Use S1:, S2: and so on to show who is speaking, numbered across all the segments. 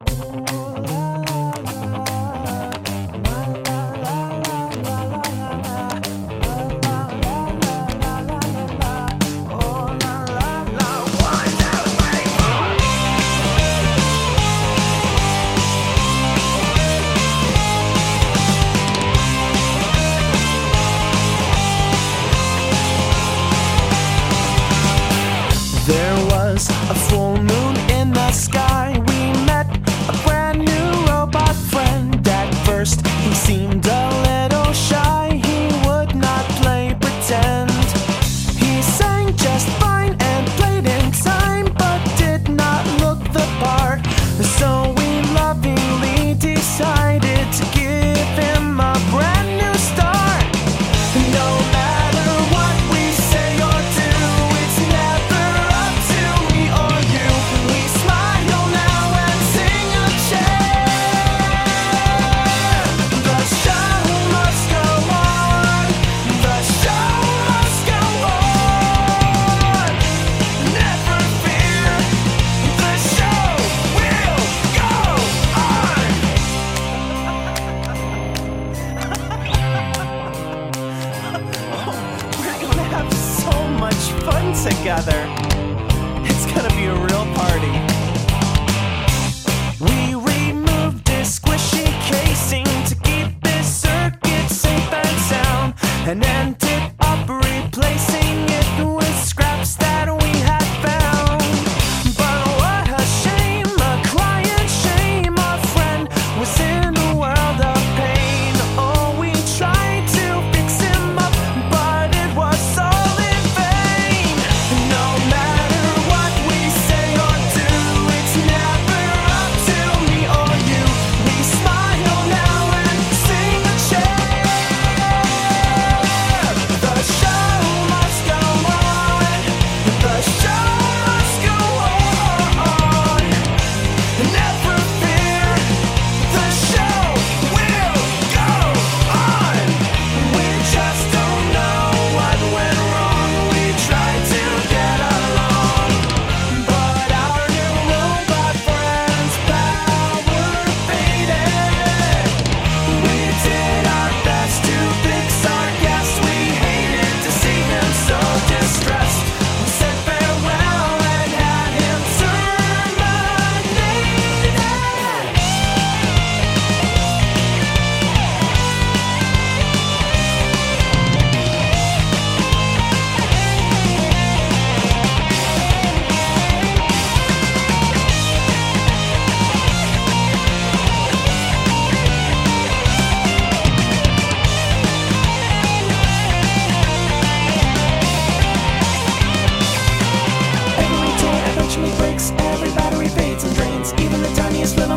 S1: There was a full moon in the sky. together. It's gonna be a real party.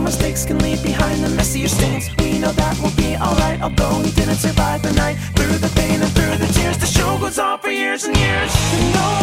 S1: mistakes can leave behind the messier stains We know that we'll be alright Although we didn't survive the night. Through the pain and through the tears The show goes on for years and years. No